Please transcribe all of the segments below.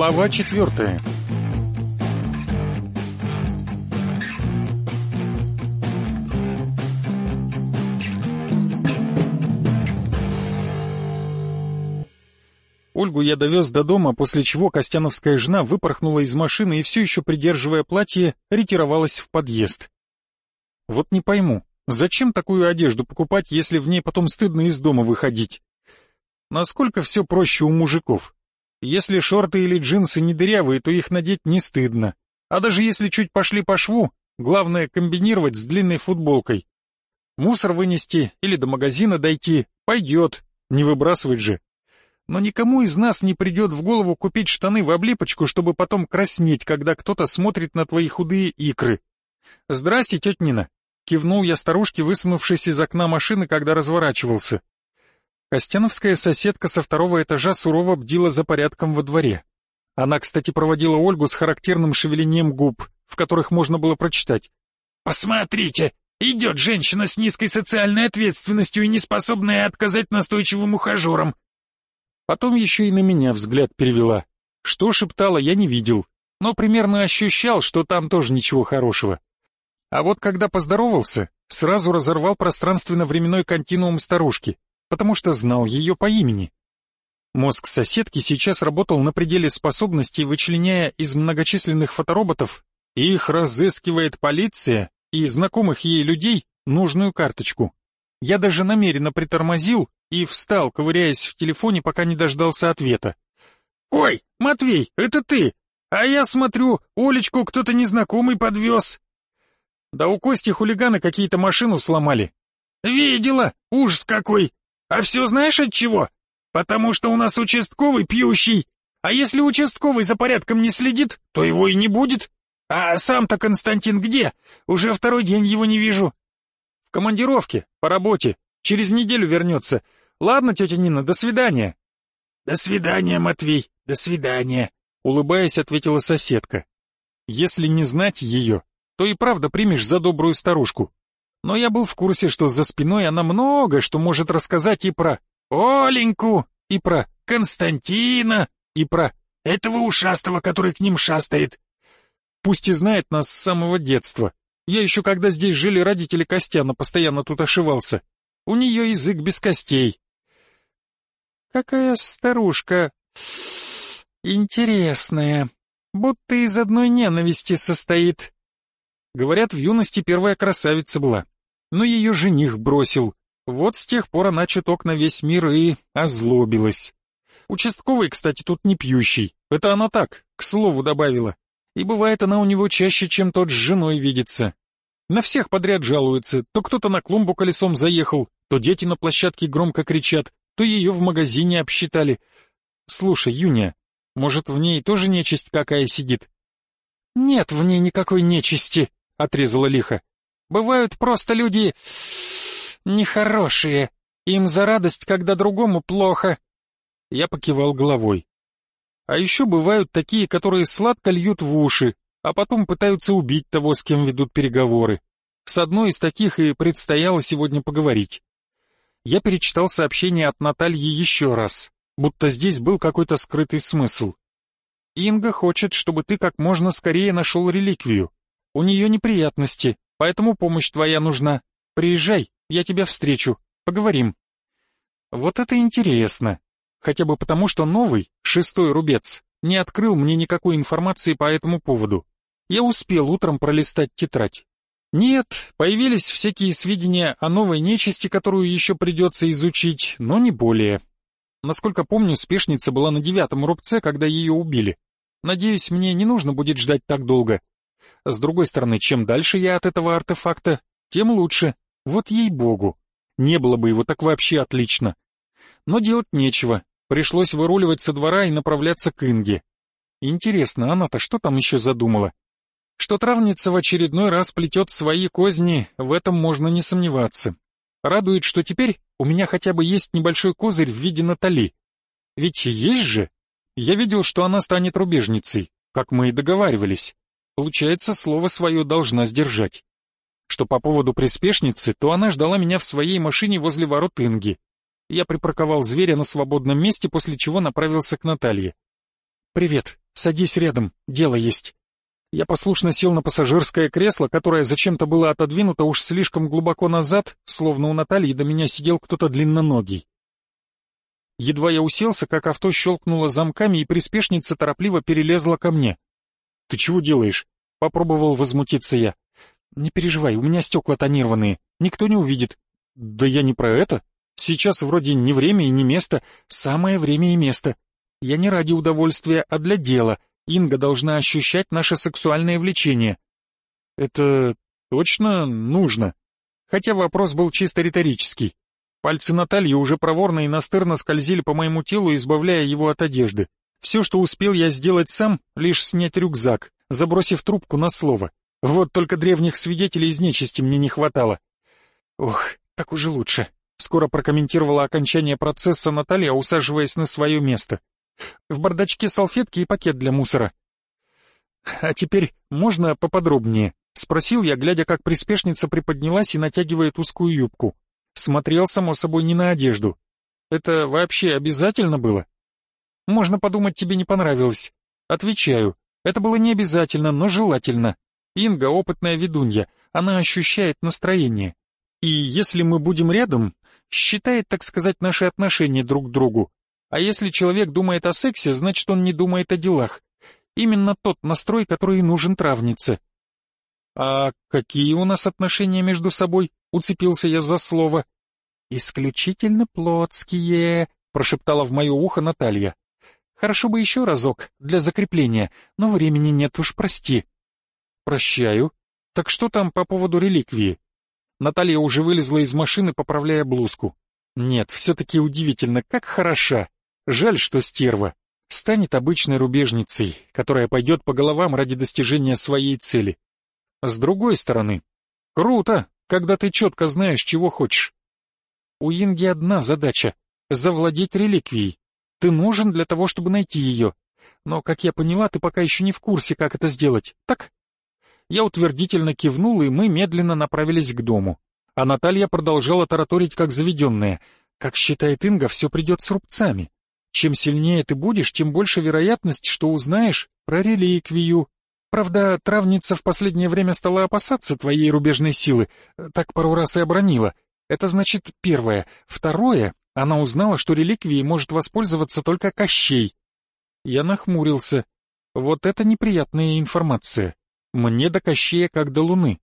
Глава четвертая. Ольгу я довез до дома, после чего Костяновская жена выпорхнула из машины и все еще придерживая платье, ретировалась в подъезд. Вот не пойму, зачем такую одежду покупать, если в ней потом стыдно из дома выходить? Насколько все проще у мужиков? Если шорты или джинсы не дырявые, то их надеть не стыдно. А даже если чуть пошли по шву, главное комбинировать с длинной футболкой. Мусор вынести или до магазина дойти пойдет, не выбрасывать же. Но никому из нас не придет в голову купить штаны в облипочку, чтобы потом краснеть, когда кто-то смотрит на твои худые икры. «Здрасте, тетя Нина!» — кивнул я старушке, высунувшись из окна машины, когда разворачивался. Костяновская соседка со второго этажа сурово бдила за порядком во дворе. Она, кстати, проводила Ольгу с характерным шевелением губ, в которых можно было прочитать. «Посмотрите, идет женщина с низкой социальной ответственностью и неспособная отказать настойчивым ухажерам». Потом еще и на меня взгляд перевела. Что шептала, я не видел, но примерно ощущал, что там тоже ничего хорошего. А вот когда поздоровался, сразу разорвал пространственно-временной континуум старушки потому что знал ее по имени. Мозг соседки сейчас работал на пределе способностей, вычленяя из многочисленных фотороботов, их разыскивает полиция и знакомых ей людей нужную карточку. Я даже намеренно притормозил и встал, ковыряясь в телефоне, пока не дождался ответа. «Ой, Матвей, это ты! А я смотрю, Олечку кто-то незнакомый подвез!» «Да у Кости хулиганы какие-то машину сломали». «Видела! Ужас какой! А все знаешь от чего? Потому что у нас участковый пьющий. А если участковый за порядком не следит, то его и не будет. А сам-то Константин где? Уже второй день его не вижу. В командировке, по работе. Через неделю вернется. Ладно, тетя Нина, до свидания. До свидания, Матвей, до свидания. Улыбаясь, ответила соседка. Если не знать ее, то и правда примешь за добрую старушку но я был в курсе, что за спиной она много что может рассказать и про Оленьку, и про Константина, и про этого ушастого, который к ним шастает. Пусть и знает нас с самого детства. Я еще когда здесь жили родители Костяна, постоянно тут ошивался. У нее язык без костей. Какая старушка интересная, будто из одной ненависти состоит. Говорят, в юности первая красавица была но ее жених бросил. Вот с тех пор она чуток на весь мир и озлобилась. Участковый, кстати, тут не пьющий. Это она так, к слову добавила. И бывает она у него чаще, чем тот с женой видится. На всех подряд жалуется. То кто-то на клумбу колесом заехал, то дети на площадке громко кричат, то ее в магазине обсчитали. Слушай, Юня, может, в ней тоже нечисть какая сидит? Нет в ней никакой нечисти, отрезала лихо. Бывают просто люди... нехорошие. Им за радость, когда другому плохо. Я покивал головой. А еще бывают такие, которые сладко льют в уши, а потом пытаются убить того, с кем ведут переговоры. С одной из таких и предстояло сегодня поговорить. Я перечитал сообщение от Натальи еще раз, будто здесь был какой-то скрытый смысл. Инга хочет, чтобы ты как можно скорее нашел реликвию. У нее неприятности, поэтому помощь твоя нужна. Приезжай, я тебя встречу, поговорим». Вот это интересно. Хотя бы потому, что новый, шестой рубец, не открыл мне никакой информации по этому поводу. Я успел утром пролистать тетрадь. Нет, появились всякие сведения о новой нечисти, которую еще придется изучить, но не более. Насколько помню, спешница была на девятом рубце, когда ее убили. Надеюсь, мне не нужно будет ждать так долго. С другой стороны, чем дальше я от этого артефакта, тем лучше. Вот ей-богу. Не было бы его так вообще отлично. Но делать нечего. Пришлось выруливать со двора и направляться к Инге. Интересно, она-то что там еще задумала? Что травница в очередной раз плетет свои козни, в этом можно не сомневаться. Радует, что теперь у меня хотя бы есть небольшой козырь в виде Натали. Ведь есть же. Я видел, что она станет рубежницей, как мы и договаривались. Получается, слово свое должна сдержать. Что по поводу приспешницы, то она ждала меня в своей машине возле ворот Инги. Я припарковал зверя на свободном месте, после чего направился к Наталье. «Привет», — садись рядом, дело есть». Я послушно сел на пассажирское кресло, которое зачем-то было отодвинуто уж слишком глубоко назад, словно у Натальи до меня сидел кто-то длинноногий. Едва я уселся, как авто щелкнуло замками, и приспешница торопливо перелезла ко мне. «Ты чего делаешь?» — попробовал возмутиться я. «Не переживай, у меня стекла тонированные, никто не увидит». «Да я не про это. Сейчас вроде не время и не место, самое время и место. Я не ради удовольствия, а для дела. Инга должна ощущать наше сексуальное влечение». «Это точно нужно?» Хотя вопрос был чисто риторический. Пальцы Натальи уже проворно и настырно скользили по моему телу, избавляя его от одежды. Все, что успел я сделать сам, лишь снять рюкзак, забросив трубку на слово. Вот только древних свидетелей из нечисти мне не хватало. Ох, так уже лучше. Скоро прокомментировала окончание процесса Наталья, усаживаясь на свое место. В бардачке салфетки и пакет для мусора. А теперь можно поподробнее? Спросил я, глядя, как приспешница приподнялась и натягивает узкую юбку. Смотрел, само собой, не на одежду. Это вообще обязательно было? Можно подумать, тебе не понравилось. Отвечаю, это было не обязательно, но желательно. Инга опытная ведунья, она ощущает настроение. И если мы будем рядом, считает, так сказать, наши отношения друг к другу. А если человек думает о сексе, значит он не думает о делах. Именно тот настрой, который нужен травнице. «А какие у нас отношения между собой?» — уцепился я за слово. «Исключительно плотские», — прошептала в мое ухо Наталья. «Хорошо бы еще разок, для закрепления, но времени нет уж, прости». «Прощаю. Так что там по поводу реликвии?» Наталья уже вылезла из машины, поправляя блузку. «Нет, все-таки удивительно, как хороша. Жаль, что стерва. Станет обычной рубежницей, которая пойдет по головам ради достижения своей цели. С другой стороны, круто, когда ты четко знаешь, чего хочешь. У Инги одна задача — завладеть реликвией. Ты нужен для того, чтобы найти ее. Но, как я поняла, ты пока еще не в курсе, как это сделать, так? Я утвердительно кивнул, и мы медленно направились к дому. А Наталья продолжала тараторить, как заведенная. Как считает Инга, все придет с рубцами. Чем сильнее ты будешь, тем больше вероятность, что узнаешь про реликвию, Правда, травница в последнее время стала опасаться твоей рубежной силы, так пару раз и обронила. Это значит первое. Второе, она узнала, что реликвией может воспользоваться только Кощей. Я нахмурился. Вот это неприятная информация. Мне до Кощея как до Луны.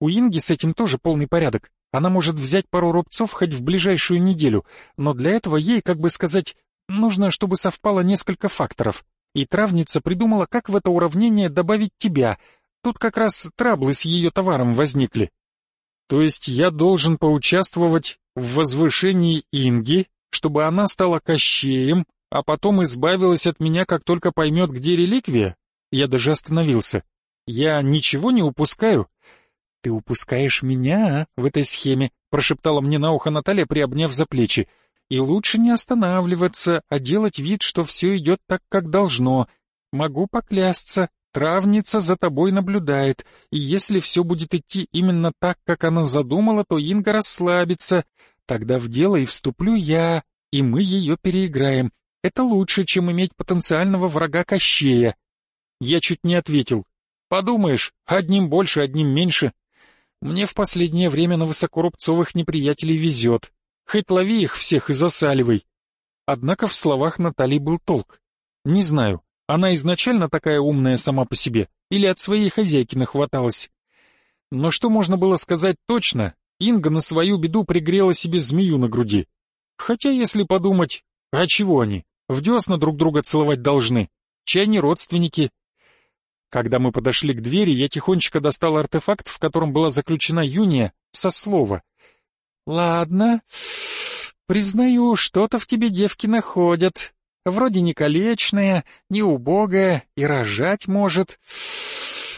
У Инги с этим тоже полный порядок. Она может взять пару рубцов хоть в ближайшую неделю, но для этого ей, как бы сказать, нужно, чтобы совпало несколько факторов — и травница придумала, как в это уравнение добавить тебя. Тут как раз траблы с ее товаром возникли. То есть я должен поучаствовать в возвышении Инги, чтобы она стала кощеем, а потом избавилась от меня, как только поймет, где реликвия? Я даже остановился. Я ничего не упускаю? Ты упускаешь меня в этой схеме, прошептала мне на ухо Наталья, приобняв за плечи. И лучше не останавливаться, а делать вид, что все идет так, как должно. Могу поклясться, травница за тобой наблюдает, и если все будет идти именно так, как она задумала, то Инга расслабится. Тогда в дело и вступлю я, и мы ее переиграем. Это лучше, чем иметь потенциального врага Кощея. Я чуть не ответил. Подумаешь, одним больше, одним меньше. Мне в последнее время на высокорубцовых неприятелей везет. Хоть лови их всех и засаливай. Однако в словах Натали был толк. Не знаю, она изначально такая умная сама по себе, или от своей хозяйки нахваталась. Но что можно было сказать точно, Инга на свою беду пригрела себе змею на груди. Хотя, если подумать, а чего они, в десна друг друга целовать должны, чай не родственники. Когда мы подошли к двери, я тихонечко достал артефакт, в котором была заключена Юния, со слова. «Ладно, признаю, что-то в тебе девки находят. Вроде не колечная, не убогая и рожать может.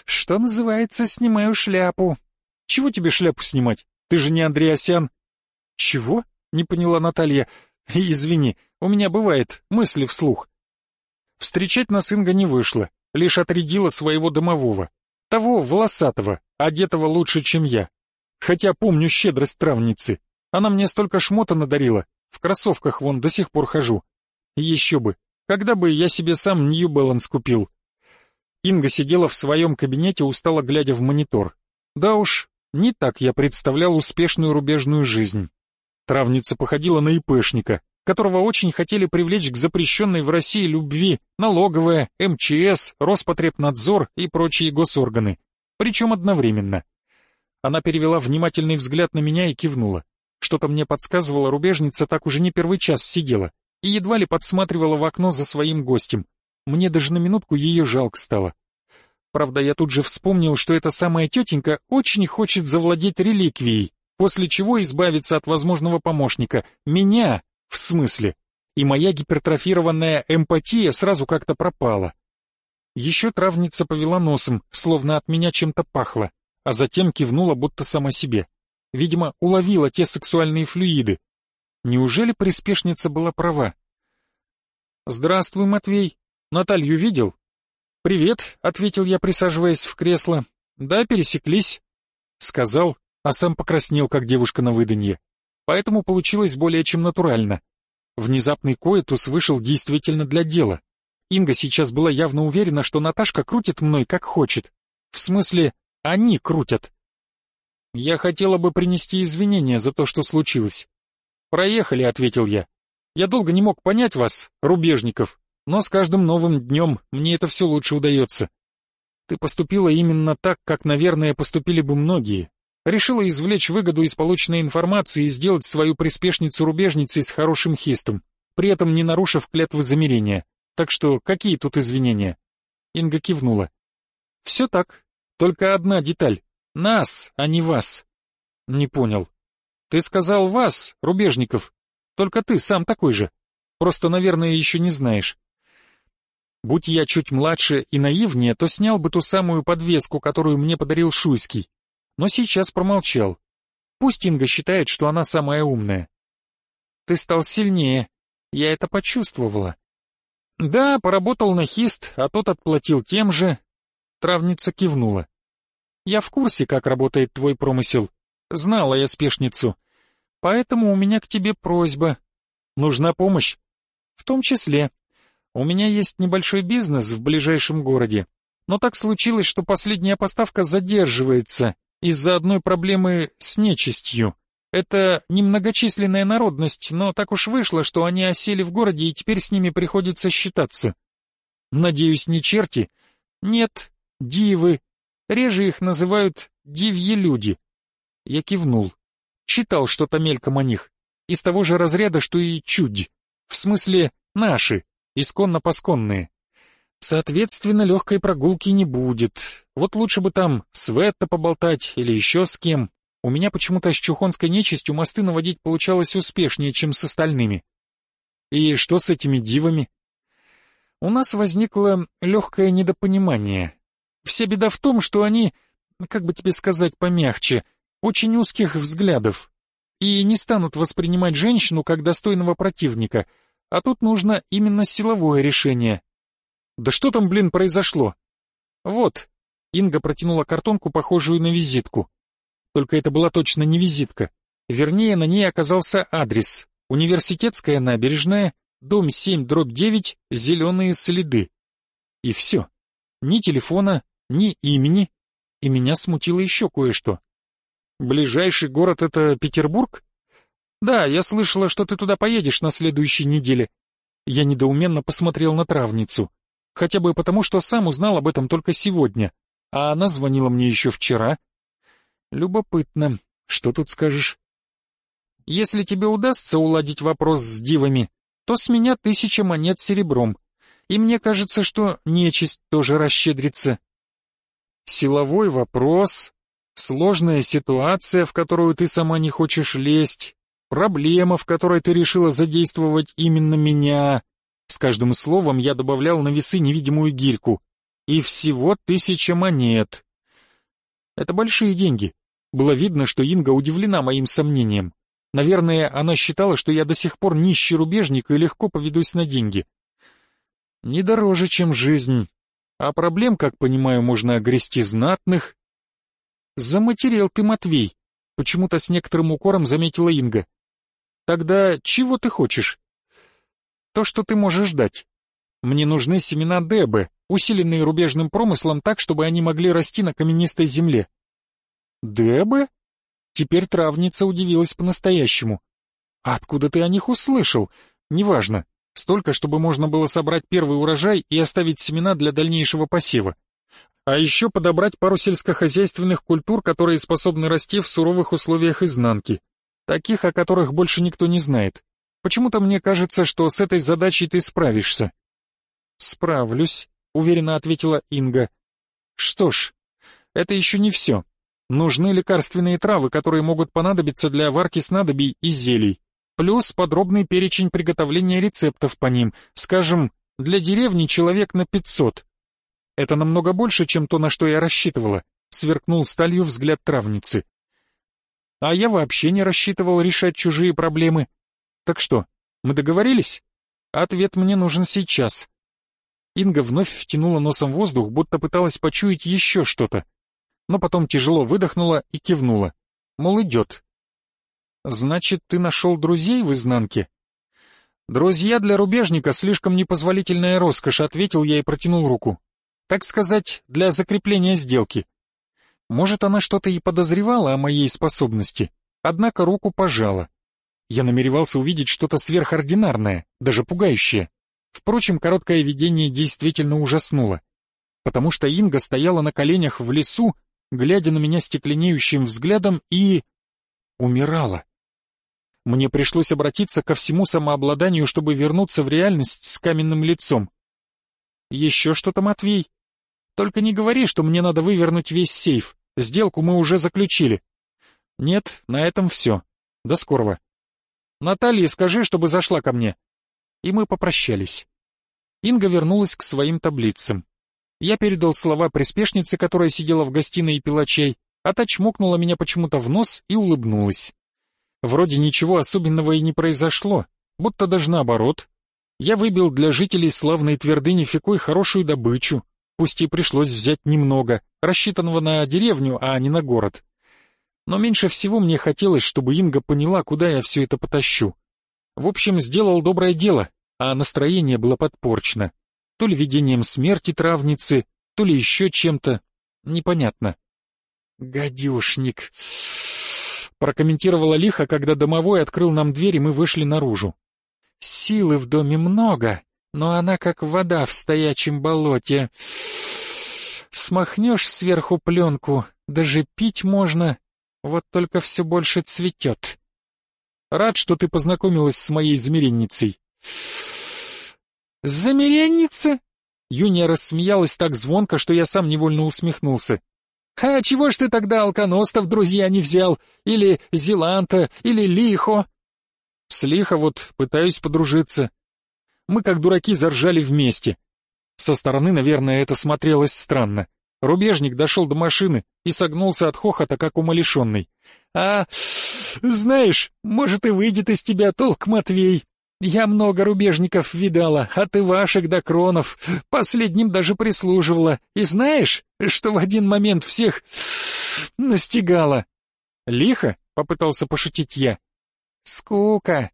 Что называется, снимаю шляпу». «Чего тебе шляпу снимать? Ты же не Андреасян». «Чего?» — не поняла Наталья. «Извини, у меня бывает мысли вслух». Встречать нас Инга не вышла, лишь отрядила своего домового. Того волосатого, одетого лучше, чем я. Хотя помню щедрость травницы. Она мне столько шмота надарила. В кроссовках вон до сих пор хожу. Еще бы. Когда бы я себе сам New Balance купил? Инга сидела в своем кабинете, устало глядя в монитор. Да уж, не так я представлял успешную рубежную жизнь. Травница походила на ИПшника, которого очень хотели привлечь к запрещенной в России любви налоговая, МЧС, Роспотребнадзор и прочие госорганы. Причем одновременно. Она перевела внимательный взгляд на меня и кивнула. Что-то мне подсказывало, рубежница так уже не первый час сидела и едва ли подсматривала в окно за своим гостем. Мне даже на минутку ее жалко стало. Правда, я тут же вспомнил, что эта самая тетенька очень хочет завладеть реликвией, после чего избавиться от возможного помощника. Меня, в смысле. И моя гипертрофированная эмпатия сразу как-то пропала. Еще травница повела носом, словно от меня чем-то пахло, а затем кивнула будто сама себе. Видимо, уловила те сексуальные флюиды. Неужели приспешница была права? «Здравствуй, Матвей. Наталью видел?» «Привет», — ответил я, присаживаясь в кресло. «Да, пересеклись», — сказал, а сам покраснел, как девушка на выданье. Поэтому получилось более чем натурально. Внезапный коэтус вышел действительно для дела. Инга сейчас была явно уверена, что Наташка крутит мной как хочет. В смысле, они крутят. Я хотела бы принести извинения за то, что случилось. Проехали, ответил я. Я долго не мог понять вас, рубежников, но с каждым новым днем мне это все лучше удается. Ты поступила именно так, как, наверное, поступили бы многие. Решила извлечь выгоду из полученной информации и сделать свою приспешницу рубежницей с хорошим хистом, при этом не нарушив клятвы замерения. Так что какие тут извинения? Инга кивнула. Все так, только одна деталь. Нас, а не вас. Не понял. Ты сказал вас, Рубежников. Только ты сам такой же. Просто, наверное, еще не знаешь. Будь я чуть младше и наивнее, то снял бы ту самую подвеску, которую мне подарил Шуйский. Но сейчас промолчал. Пусть Инга считает, что она самая умная. Ты стал сильнее. Я это почувствовала. Да, поработал на хист, а тот отплатил тем же. Травница кивнула. Я в курсе, как работает твой промысел. Знала я спешницу. Поэтому у меня к тебе просьба. Нужна помощь? В том числе. У меня есть небольшой бизнес в ближайшем городе. Но так случилось, что последняя поставка задерживается из-за одной проблемы с нечистью. Это немногочисленная народность, но так уж вышло, что они осели в городе и теперь с ними приходится считаться. Надеюсь, не черти? Нет, дивы. Реже их называют дивьи люди. Я кивнул. Читал что-то мельком о них. Из того же разряда, что и чудь. В смысле, наши, исконно-посконные. Соответственно, легкой прогулки не будет. Вот лучше бы там с Ветто поболтать или еще с кем. У меня почему-то с чухонской нечистью мосты наводить получалось успешнее, чем с остальными. И что с этими дивами? У нас возникло легкое недопонимание. Вся беда в том, что они, как бы тебе сказать помягче, очень узких взглядов и не станут воспринимать женщину как достойного противника, а тут нужно именно силовое решение. Да что там, блин, произошло? Вот, Инга протянула картонку, похожую на визитку. Только это была точно не визитка. Вернее, на ней оказался адрес. Университетская набережная, дом 7, дробь 9, зеленые следы. И все. Ни телефона, ни имени. И меня смутило еще кое-что. Ближайший город — это Петербург? Да, я слышала, что ты туда поедешь на следующей неделе. Я недоуменно посмотрел на травницу. Хотя бы потому, что сам узнал об этом только сегодня. А она звонила мне еще вчера. Любопытно. Что тут скажешь? Если тебе удастся уладить вопрос с дивами, то с меня тысяча монет серебром. И мне кажется, что нечисть тоже расщедрится. Силовой вопрос, сложная ситуация, в которую ты сама не хочешь лезть, проблема, в которой ты решила задействовать именно меня. С каждым словом я добавлял на весы невидимую гирьку. И всего тысяча монет. Это большие деньги. Было видно, что Инга удивлена моим сомнением. Наверное, она считала, что я до сих пор нищий рубежник и легко поведусь на деньги. Не дороже, чем жизнь. А проблем, как понимаю, можно огрести знатных. Заматерел ты, Матвей, почему-то с некоторым укором заметила Инга. Тогда чего ты хочешь? То, что ты можешь дать. Мне нужны семена дебы, усиленные рубежным промыслом так, чтобы они могли расти на каменистой земле. Дебы? Теперь травница удивилась по-настоящему. Откуда ты о них услышал? Неважно. Столько, чтобы можно было собрать первый урожай и оставить семена для дальнейшего посева. А еще подобрать пару сельскохозяйственных культур, которые способны расти в суровых условиях изнанки. Таких, о которых больше никто не знает. Почему-то мне кажется, что с этой задачей ты справишься. «Справлюсь», — уверенно ответила Инга. «Что ж, это еще не все. Нужны лекарственные травы, которые могут понадобиться для варки снадобий и зелий. Плюс подробный перечень приготовления рецептов по ним, скажем, для деревни человек на пятьсот. Это намного больше, чем то, на что я рассчитывала», — сверкнул сталью взгляд травницы. «А я вообще не рассчитывал решать чужие проблемы. Так что, мы договорились? Ответ мне нужен сейчас». Инга вновь втянула носом воздух, будто пыталась почуять еще что-то. Но потом тяжело выдохнула и кивнула. Мол, идет. «Значит, ты нашел друзей в изнанке?» «Друзья для рубежника слишком непозволительная роскошь», — ответил я и протянул руку. «Так сказать, для закрепления сделки». Может, она что-то и подозревала о моей способности, однако руку пожала. Я намеревался увидеть что-то сверхординарное, даже пугающее. Впрочем, короткое видение действительно ужаснуло, потому что Инга стояла на коленях в лесу, глядя на меня стекленеющим взглядом и... умирала. Мне пришлось обратиться ко всему самообладанию, чтобы вернуться в реальность с каменным лицом. «Еще что-то, Матвей? Только не говори, что мне надо вывернуть весь сейф. Сделку мы уже заключили». «Нет, на этом все. До скорого». «Наталье скажи, чтобы зашла ко мне и мы попрощались. Инга вернулась к своим таблицам. Я передал слова приспешнице, которая сидела в гостиной и пила чай, а та чмокнула меня почему-то в нос и улыбнулась. Вроде ничего особенного и не произошло, будто даже наоборот. Я выбил для жителей славной твердыни Фикой хорошую добычу, пусть и пришлось взять немного, рассчитанного на деревню, а не на город. Но меньше всего мне хотелось, чтобы Инга поняла, куда я все это потащу. В общем, сделал доброе дело, а настроение было подпорчено. То ли видением смерти травницы, то ли еще чем-то. Непонятно. «Гадюшник!» прокомментировала лихо, когда домовой открыл нам дверь, и мы вышли наружу. «Силы в доме много, но она как вода в стоячем болоте. Смахнешь сверху пленку, даже пить можно, вот только все больше цветет. Рад, что ты познакомилась с моей замеренницей». «Замеренница?» Юния рассмеялась так звонко, что я сам невольно усмехнулся. «А чего ж ты тогда алконостов друзья не взял? Или Зеланта, или Лихо?» «С Лихо вот пытаюсь подружиться. Мы как дураки заржали вместе. Со стороны, наверное, это смотрелось странно. Рубежник дошел до машины и согнулся от хохота, как умалишенный. «А, знаешь, может и выйдет из тебя толк, Матвей. Я много рубежников видала, от Ивашек до Кронов, последним даже прислуживала. И знаешь, что в один момент всех настигала?» «Лихо?» — попытался пошутить я. «Скука.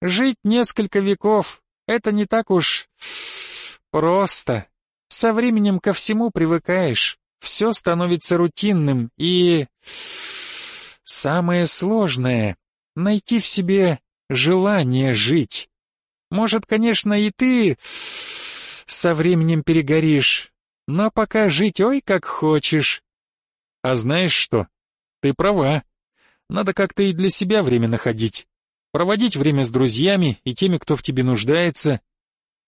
Жить несколько веков — это не так уж просто». Со временем ко всему привыкаешь, все становится рутинным и... Самое сложное — найти в себе желание жить. Может, конечно, и ты со временем перегоришь, но пока жить ой как хочешь. А знаешь что? Ты права. Надо как-то и для себя время находить. Проводить время с друзьями и теми, кто в тебе нуждается.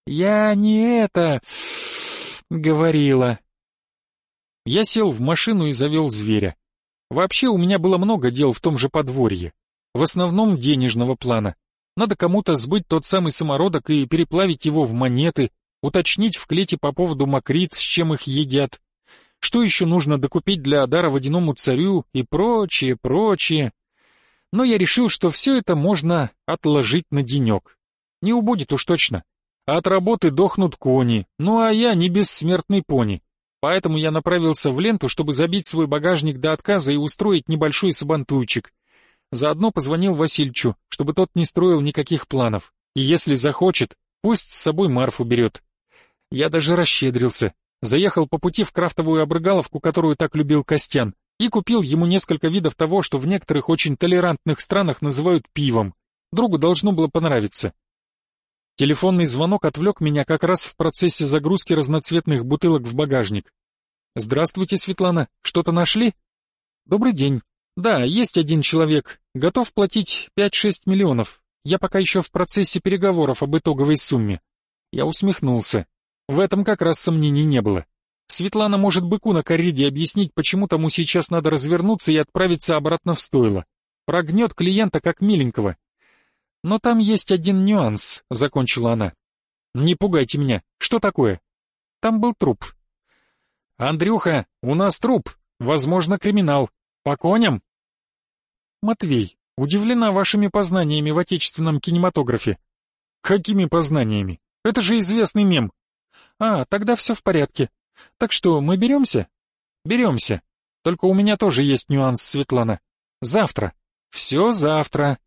Я не это говорила. Я сел в машину и завел зверя. Вообще у меня было много дел в том же подворье. В основном денежного плана. Надо кому-то сбыть тот самый самородок и переплавить его в монеты, уточнить в клете по поводу макрит, с чем их едят. Что еще нужно докупить для дара водяному царю и прочее, прочее. Но я решил, что все это можно отложить на денек. Не убудет уж точно. От работы дохнут кони, ну а я не бессмертный пони. Поэтому я направился в ленту, чтобы забить свой багажник до отказа и устроить небольшой сабантуйчик. Заодно позвонил Васильчу, чтобы тот не строил никаких планов. И если захочет, пусть с собой Марфу берет. Я даже расщедрился. Заехал по пути в крафтовую обрыгаловку, которую так любил Костян, и купил ему несколько видов того, что в некоторых очень толерантных странах называют пивом. Другу должно было понравиться. Телефонный звонок отвлек меня как раз в процессе загрузки разноцветных бутылок в багажник. «Здравствуйте, Светлана. Что-то нашли?» «Добрый день. Да, есть один человек. Готов платить 5-6 миллионов. Я пока еще в процессе переговоров об итоговой сумме». Я усмехнулся. В этом как раз сомнений не было. Светлана может быку на корриде объяснить, почему тому сейчас надо развернуться и отправиться обратно в стойло. Прогнет клиента как миленького. Но там есть один нюанс, закончила она. Не пугайте меня. Что такое? Там был труп. Андрюха, у нас труп. Возможно, криминал. По коням? Матвей, удивлена вашими познаниями в отечественном кинематографе. Какими познаниями? Это же известный мем. А, тогда все в порядке. Так что, мы беремся? Беремся. Только у меня тоже есть нюанс, Светлана. Завтра. Все завтра.